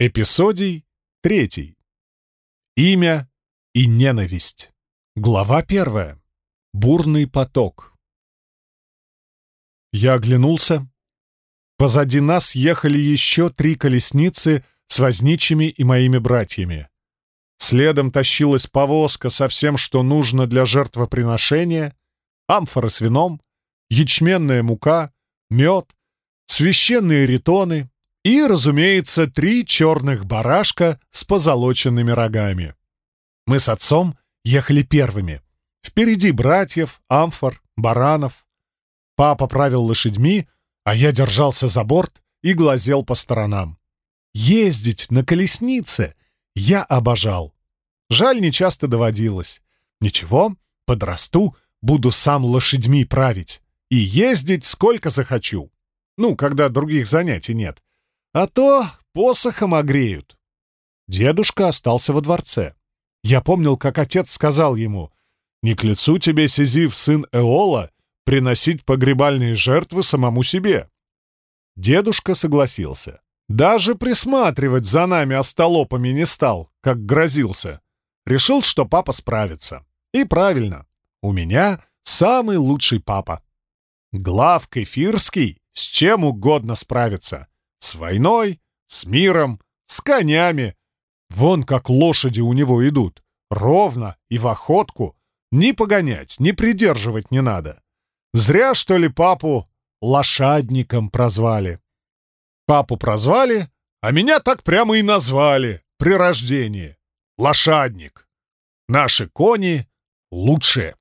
Эпизодий третий. Имя и ненависть. Глава первая. Бурный поток. Я оглянулся. Позади нас ехали еще три колесницы с возничими и моими братьями. Следом тащилась повозка со всем, что нужно для жертвоприношения, амфоры с вином, ячменная мука, мед, священные ритоны — и, разумеется, три черных барашка с позолоченными рогами. Мы с отцом ехали первыми. Впереди братьев, амфор, баранов. Папа правил лошадьми, а я держался за борт и глазел по сторонам. Ездить на колеснице я обожал. Жаль, не часто доводилось. Ничего, подрасту, буду сам лошадьми править. И ездить сколько захочу. Ну, когда других занятий нет. А то посохом огреют. Дедушка остался во дворце. Я помнил, как отец сказал ему, «Не к лицу тебе, Сизив, сын Эола, приносить погребальные жертвы самому себе». Дедушка согласился. Даже присматривать за нами остолопами не стал, как грозился. Решил, что папа справится. И правильно. У меня самый лучший папа. Глав Кефирский с чем угодно справится. С войной, с миром, с конями. Вон как лошади у него идут. Ровно и в охотку. Ни погонять, ни придерживать не надо. Зря, что ли, папу лошадником прозвали. Папу прозвали, а меня так прямо и назвали при рождении. Лошадник. Наши кони лучшие.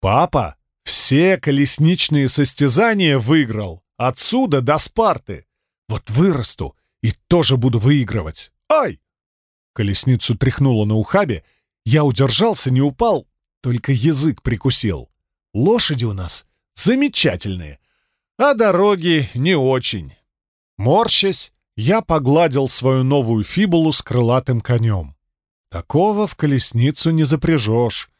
Папа все колесничные состязания выиграл. Отсюда до Спарты. Вот вырасту и тоже буду выигрывать. Ай!» Колесницу тряхнуло на ухабе. Я удержался, не упал, только язык прикусил. Лошади у нас замечательные, а дороги не очень. Морщась, я погладил свою новую фибулу с крылатым конем. Такого в колесницу не запряжешь.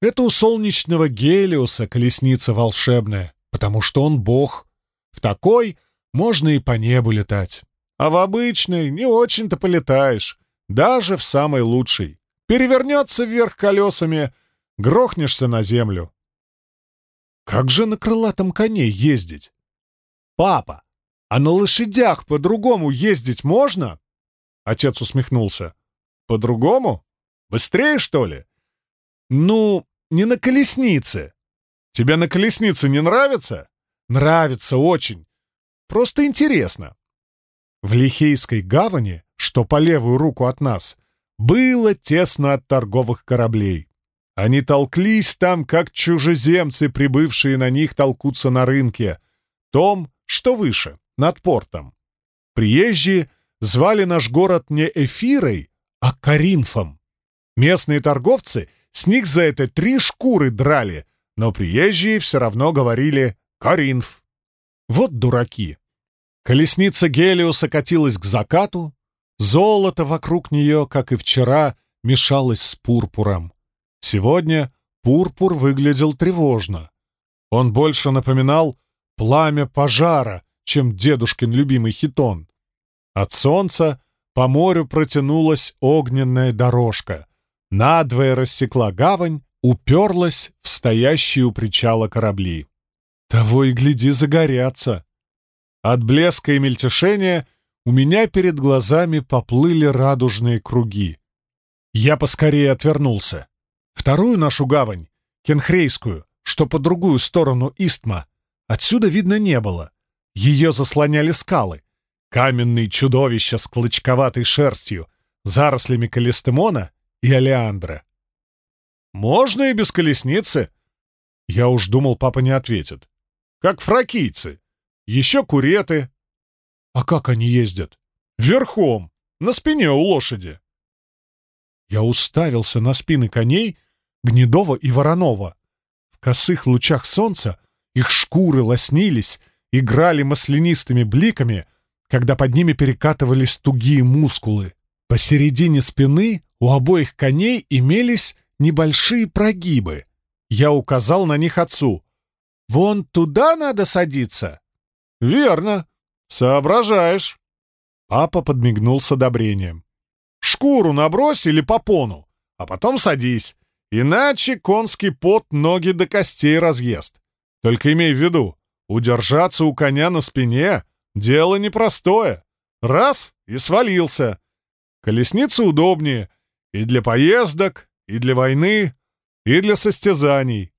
Это у солнечного Гелиуса колесница волшебная, потому что он бог. В такой можно и по небу летать. А в обычной не очень-то полетаешь, даже в самой лучшей. Перевернется вверх колесами, грохнешься на землю. Как же на крылатом коне ездить? Папа, а на лошадях по-другому ездить можно? Отец усмехнулся. По-другому? Быстрее, что ли? Ну, не на колеснице. Тебе на колеснице не нравится? Нравится очень. Просто интересно. В Лихейской гавани, что по левую руку от нас, было тесно от торговых кораблей. Они толклись там, как чужеземцы, прибывшие на них, толкутся на рынке, том, что выше, над портом. Приезжие звали наш город не Эфирой, а Каринфом. Местные торговцы с них за это три шкуры драли, но приезжие все равно говорили «Каринф». Вот дураки. Колесница Гелиуса катилась к закату, золото вокруг нее, как и вчера, мешалось с пурпуром. Сегодня пурпур выглядел тревожно. Он больше напоминал пламя пожара, чем дедушкин любимый хитон. От солнца по морю протянулась огненная дорожка. Надвое рассекла гавань, уперлась в стоящие у причала корабли. Того и гляди загорятся. От блеска и мельтешения у меня перед глазами поплыли радужные круги. Я поскорее отвернулся. Вторую нашу гавань, Кенхрейскую, что по другую сторону Истма, отсюда видно не было. Ее заслоняли скалы. Каменные чудовища с клочковатой шерстью, зарослями калистемона и алиандра. «Можно и без колесницы?» Я уж думал, папа не ответит. «Как фракийцы. Еще куреты. А как они ездят? Верхом, на спине у лошади. Я уставился на спины коней Гнедова и Воронова. В косых лучах солнца их шкуры лоснились, играли маслянистыми бликами, когда под ними перекатывались тугие мускулы. Посередине спины у обоих коней имелись небольшие прогибы. Я указал на них отцу. «Вон туда надо садиться!» «Верно. Соображаешь». Папа подмигнул с одобрением. «Шкуру набрось или попону, а потом садись. Иначе конский пот ноги до костей разъест. Только имей в виду, удержаться у коня на спине — дело непростое. Раз — и свалился. Колесница удобнее и для поездок, и для войны, и для состязаний.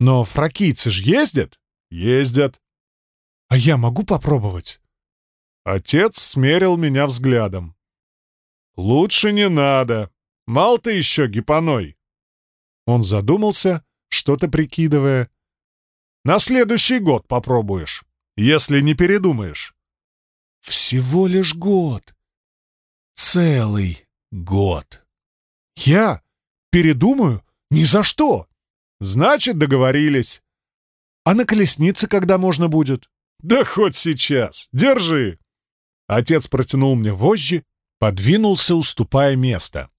Но фракийцы ж ездят? Ездят. А я могу попробовать? Отец смерил меня взглядом. «Лучше не надо. Мал ты еще гипоной». Он задумался, что-то прикидывая. «На следующий год попробуешь, если не передумаешь». «Всего лишь год. Целый год. Я передумаю? Ни за что!» «Значит, договорились». «А на колеснице когда можно будет?» «Да хоть сейчас. Держи!» Отец протянул мне вожжи, подвинулся, уступая место.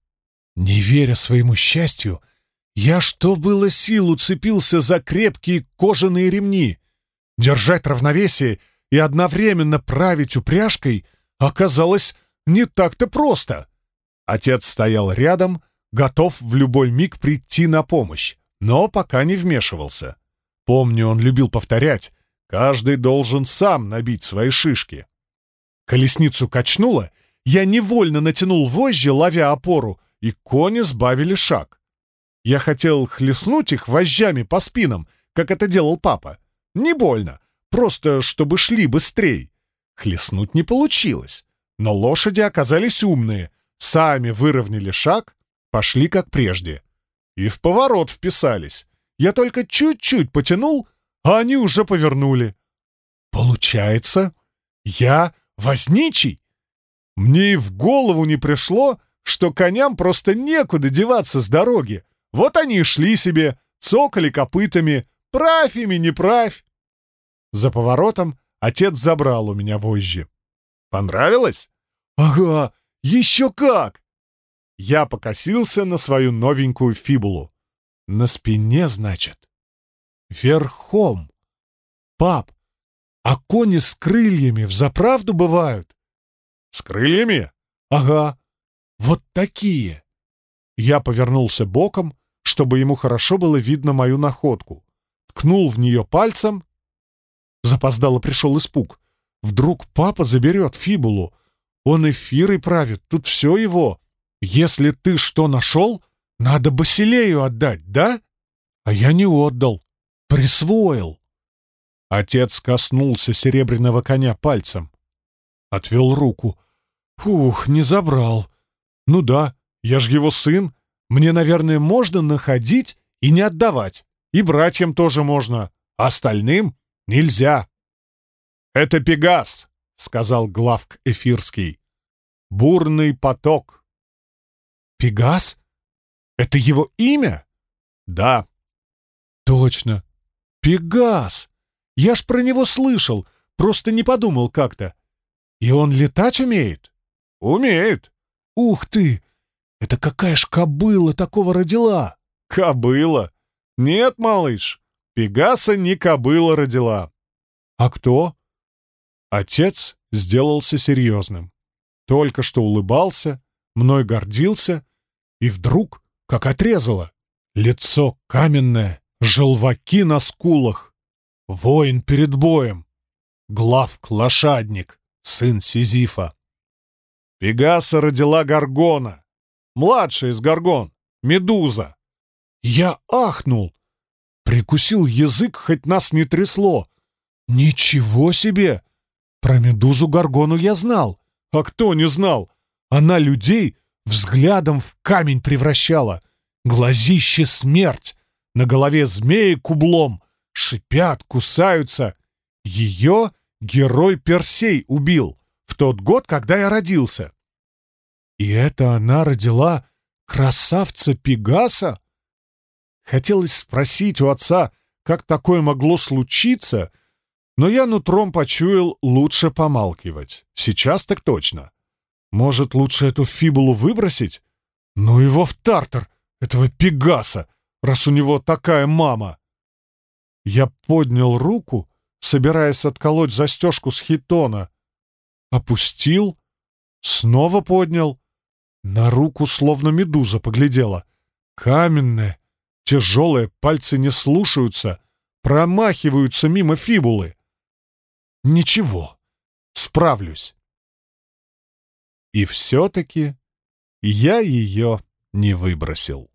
Не веря своему счастью, я, что было сил, уцепился за крепкие кожаные ремни. Держать равновесие и одновременно править упряжкой оказалось не так-то просто. Отец стоял рядом, готов в любой миг прийти на помощь, но пока не вмешивался. Помню, он любил повторять, каждый должен сам набить свои шишки. Колесницу качнуло, я невольно натянул вожжи, ловя опору, и кони сбавили шаг. Я хотел хлестнуть их вожжами по спинам, как это делал папа. Не больно, просто чтобы шли быстрее. Хлестнуть не получилось, но лошади оказались умные, сами выровняли шаг, пошли как прежде. И в поворот вписались. Я только чуть-чуть потянул, а они уже повернули. Получается, я Возничий? Мне и в голову не пришло, что коням просто некуда деваться с дороги. Вот они и шли себе, цокали копытами, правь ими, не правь. За поворотом отец забрал у меня вожжи. Понравилось? Ага, еще как! Я покосился на свою новенькую фибулу. На спине, значит. Верхом. Пап, а кони с крыльями взаправду бывают? С крыльями? Ага. Вот такие. Я повернулся боком, чтобы ему хорошо было видно мою находку. Ткнул в нее пальцем. Запоздало пришел испуг. Вдруг папа заберет фибулу. Он эфирой правит, тут все его. Если ты что нашел, надо Басилею отдать, да? А я не отдал. Присвоил. Отец коснулся серебряного коня пальцем. Отвел руку. «Фух, не забрал. Ну да, я ж его сын. Мне, наверное, можно находить и не отдавать. И братьям тоже можно. А остальным нельзя». «Это Пегас», — сказал главк Эфирский. «Бурный поток». «Пегас? Это его имя?» «Да». «Точно. Пегас. Я ж про него слышал, просто не подумал как-то. И он летать умеет? Умеет. Ух ты! Это какая ж кобыла такого родила? Кобыла? Нет, малыш, Пегаса не кобыла родила. А кто? Отец сделался серьезным. Только что улыбался, мной гордился, и вдруг, как отрезало, лицо каменное, желваки на скулах. Воин перед боем. Главк лошадник, сын Сизифа. Пегаса родила Гаргона. Младшая из Гаргон. Медуза. Я ахнул. Прикусил язык, хоть нас не трясло. Ничего себе! Про Медузу Гаргону я знал. А кто не знал? Она людей взглядом в камень превращала. Глазище смерть. На голове змеи кублом — шипят, кусаются. Ее герой Персей убил в тот год, когда я родился. И это она родила красавца Пегаса? Хотелось спросить у отца, как такое могло случиться, но я нутром почуял лучше помалкивать. Сейчас так точно. Может, лучше эту фибулу выбросить? Ну его в тартар, этого Пегаса, раз у него такая мама. Я поднял руку, собираясь отколоть застежку с хитона. Опустил, Снова поднял. На руку словно медуза поглядела. Каменная, тяжелая, пальцы не слушаются, промахиваются мимо фибулы. Ничего, справлюсь. И все-таки я ее не выбросил.